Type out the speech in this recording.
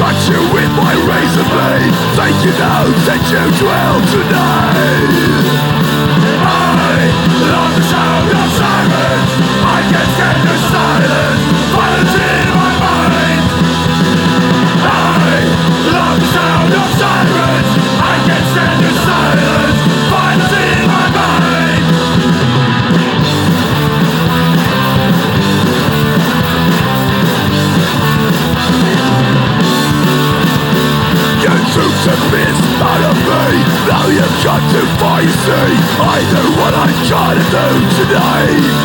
Cut you with my razor blade. Take you know that you dwell tonight. I love the got to see I know what trying to do tonight